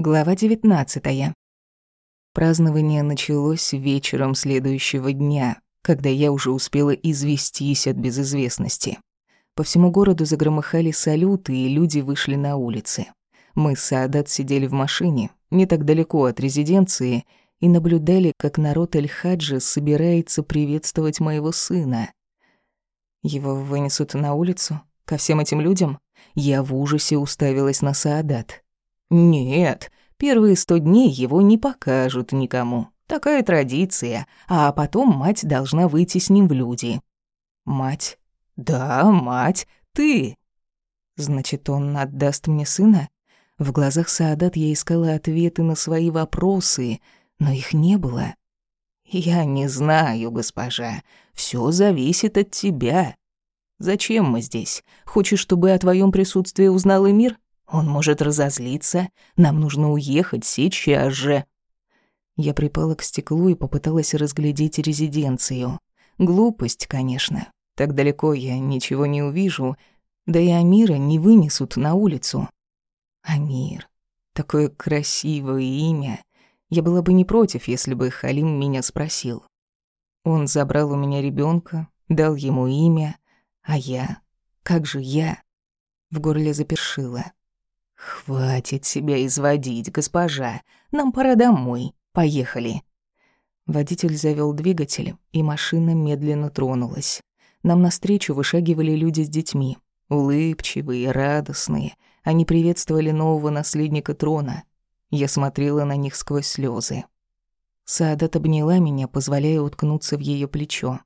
Глава 19. Празднование началось вечером следующего дня, когда я уже успела известись от безызвестности. По всему городу загромыхали салюты, и люди вышли на улицы. Мы с Саадат сидели в машине, не так далеко от резиденции, и наблюдали, как народ Эль-Хаджа собирается приветствовать моего сына. Его вынесут на улицу? Ко всем этим людям? Я в ужасе уставилась на Саадат. Нет, первые сто дней его не покажут никому. Такая традиция, а потом мать должна выйти с ним в люди. Мать? Да, мать, ты. Значит, он отдаст мне сына? В глазах Саадат я искала ответы на свои вопросы, но их не было. Я не знаю, госпожа. Все зависит от тебя. Зачем мы здесь? Хочешь, чтобы о твоем присутствии узнал и мир? Он может разозлиться. Нам нужно уехать сейчас же. Я припала к стеклу и попыталась разглядеть резиденцию. Глупость, конечно. Так далеко я ничего не увижу. Да и Амира не вынесут на улицу. Амир. Такое красивое имя. Я была бы не против, если бы Халим меня спросил. Он забрал у меня ребенка, дал ему имя, а я... Как же я? В горле запершило. «Хватит себя изводить, госпожа. Нам пора домой. Поехали». Водитель завёл двигатель, и машина медленно тронулась. Нам навстречу вышагивали люди с детьми. Улыбчивые, радостные. Они приветствовали нового наследника трона. Я смотрела на них сквозь слёзы. Саадат обняла меня, позволяя уткнуться в её плечо.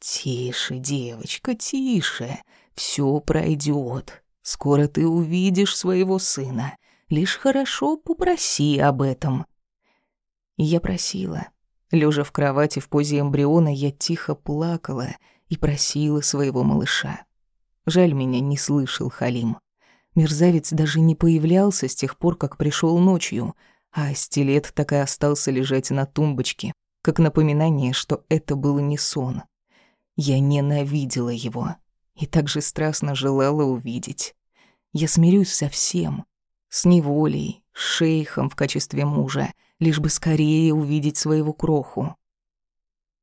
«Тише, девочка, тише. Всё пройдёт. Скоро ты увидишь своего сына. Лишь хорошо попроси об этом». Я просила. Лежа в кровати в позе эмбриона, я тихо плакала и просила своего малыша. Жаль, меня не слышал Халим. Мерзавец даже не появлялся с тех пор, как пришел ночью, а стилет так и остался лежать на тумбочке, как напоминание, что это был не сон. Я ненавидела его и также страстно желала увидеть. Я смирюсь со всем. С неволей, с шейхом в качестве мужа, лишь бы скорее увидеть своего кроху.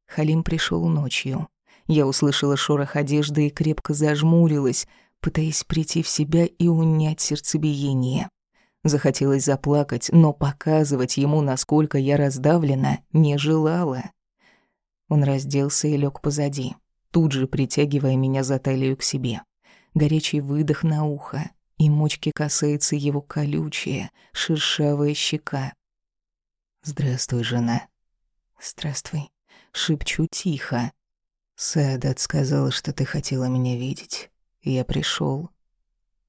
Халим пришел ночью. Я услышала шорох одежды и крепко зажмурилась, пытаясь прийти в себя и унять сердцебиение. Захотелось заплакать, но показывать ему, насколько я раздавлена, не желала. Он разделся и лег позади тут же притягивая меня за талию к себе. Горячий выдох на ухо, и мочки касается его колючая, шершавая щека. «Здравствуй, жена». «Здравствуй», — шепчу тихо. «Саадат сказала, что ты хотела меня видеть. Я пришел.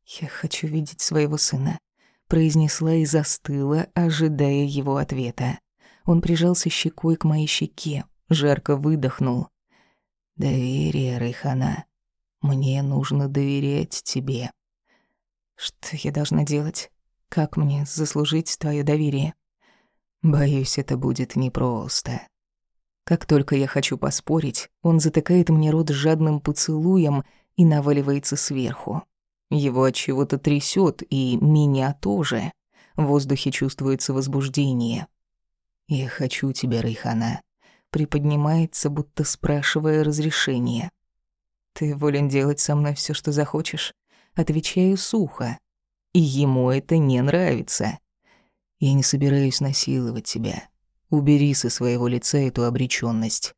«Я хочу видеть своего сына», — произнесла и застыла, ожидая его ответа. Он прижался щекой к моей щеке, жарко выдохнул. Доверие, Райхана. Мне нужно доверять тебе. Что я должна делать? Как мне заслужить твое доверие? Боюсь, это будет непросто. Как только я хочу поспорить, он затыкает мне рот жадным поцелуем и наваливается сверху. Его от чего-то трясет, и меня тоже. В воздухе чувствуется возбуждение. Я хочу тебя, Райхана приподнимается, будто спрашивая разрешения. «Ты волен делать со мной все, что захочешь?» Отвечаю сухо. И ему это не нравится. «Я не собираюсь насиловать тебя. Убери со своего лица эту обречённость».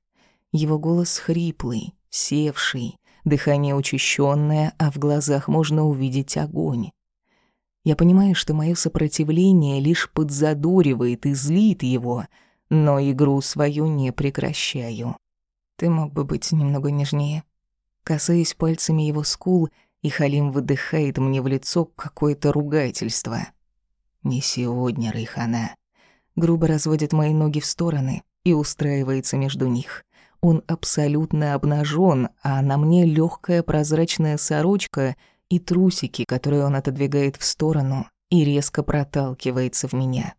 Его голос хриплый, севший, дыхание учащенное, а в глазах можно увидеть огонь. Я понимаю, что мое сопротивление лишь подзадоривает и злит его — но игру свою не прекращаю. Ты мог бы быть немного нежнее. Касаясь пальцами его скул, и Халим выдыхает мне в лицо какое-то ругательство. «Не сегодня, Райхана». Грубо разводит мои ноги в стороны и устраивается между них. Он абсолютно обнажен, а на мне легкая прозрачная сорочка и трусики, которые он отодвигает в сторону и резко проталкивается в меня.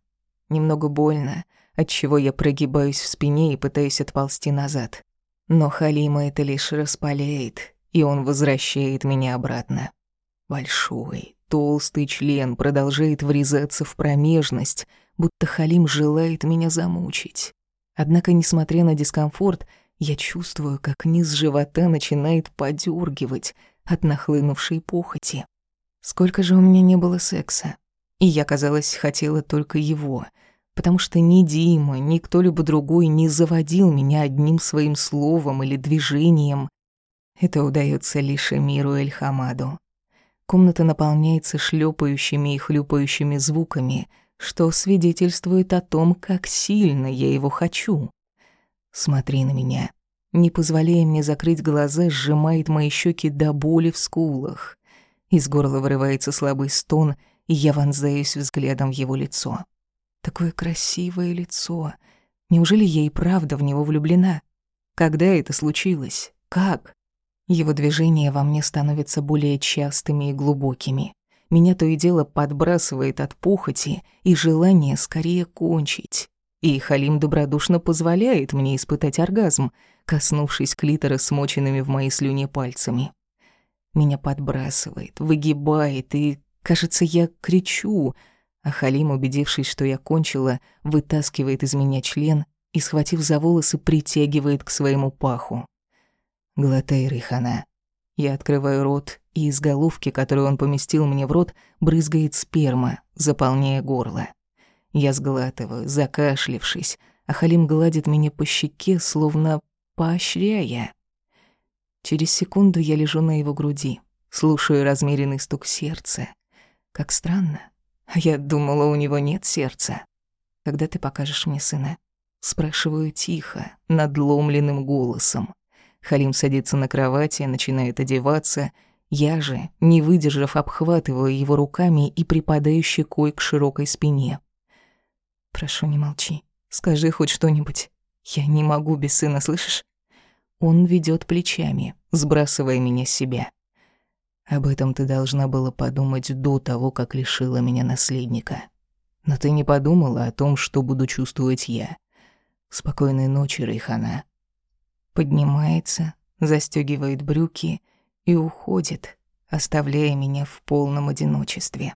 Немного больно, отчего я прогибаюсь в спине и пытаюсь отползти назад. Но Халима это лишь распаляет, и он возвращает меня обратно. Большой, толстый член продолжает врезаться в промежность, будто Халим желает меня замучить. Однако, несмотря на дискомфорт, я чувствую, как низ живота начинает подергивать от нахлынувшей похоти. Сколько же у меня не было секса. И я, казалось, хотела только его, потому что ни Дима, ни кто-либо другой не заводил меня одним своим словом или движением. Это удается лишь Эмиру Эльхамаду. Комната наполняется шлепающими и хлюпающими звуками, что свидетельствует о том, как сильно я его хочу. Смотри на меня. Не позволяя мне закрыть глаза, сжимает мои щеки до боли в скулах. Из горла вырывается слабый стон, и я вонзаюсь взглядом в его лицо. Такое красивое лицо. Неужели я и правда в него влюблена? Когда это случилось? Как? Его движения во мне становятся более частыми и глубокими. Меня то и дело подбрасывает от похоти и желания скорее кончить. И Халим добродушно позволяет мне испытать оргазм, коснувшись клитора смоченными в моей слюне пальцами. Меня подбрасывает, выгибает, и, кажется, я кричу, а Халим, убедившись, что я кончила, вытаскивает из меня член и, схватив за волосы, притягивает к своему паху. Глотай, Рихана. Я открываю рот, и из головки, которую он поместил мне в рот, брызгает сперма, заполняя горло. Я сглатываю, закашлившись, а Халим гладит меня по щеке, словно поощряя. Через секунду я лежу на его груди, слушаю размеренный стук сердца. Как странно. А я думала, у него нет сердца. Когда ты покажешь мне сына? Спрашиваю тихо, надломленным голосом. Халим садится на кровати, начинает одеваться. Я же, не выдержав, обхватываю его руками и припадаю щекой к широкой спине. «Прошу, не молчи. Скажи хоть что-нибудь. Я не могу без сына, слышишь?» Он ведет плечами, сбрасывая меня с себя. Об этом ты должна была подумать до того, как лишила меня наследника. Но ты не подумала о том, что буду чувствовать я. Спокойной ночи, Рейхана поднимается, застегивает брюки и уходит, оставляя меня в полном одиночестве.